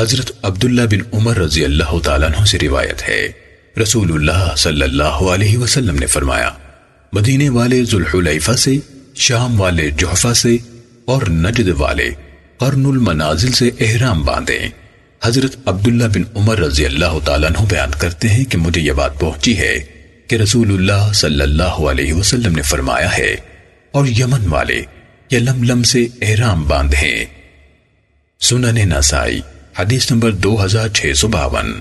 حضرت عبداللہ بن عمر رضی اللہ تعالیٰ عنہ سے روایت ہے۔ رسول اللہ صلی اللہ علیہ وسلم نے فرمایا، مدینے والے ذوالحلیفہ سے، شام والے جحفہ سے اور نجد والے قرن المنازل سے احرام باندھیں۔ حضرت عبداللہ بن عمر رضی اللہ تعالیٰ عنہ بیان کرتے ہیں کہ مجھے یہ بات پہنچی ہے کہ رسول اللہ صلی اللہ علیہ وسلم نے فرمایا ہے، اور یمن والے یا لم لم سے احرام باندھیں۔ سنن نسائی حدیث نمبر دو ہزار چھ سو باون۔